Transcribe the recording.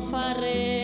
fare.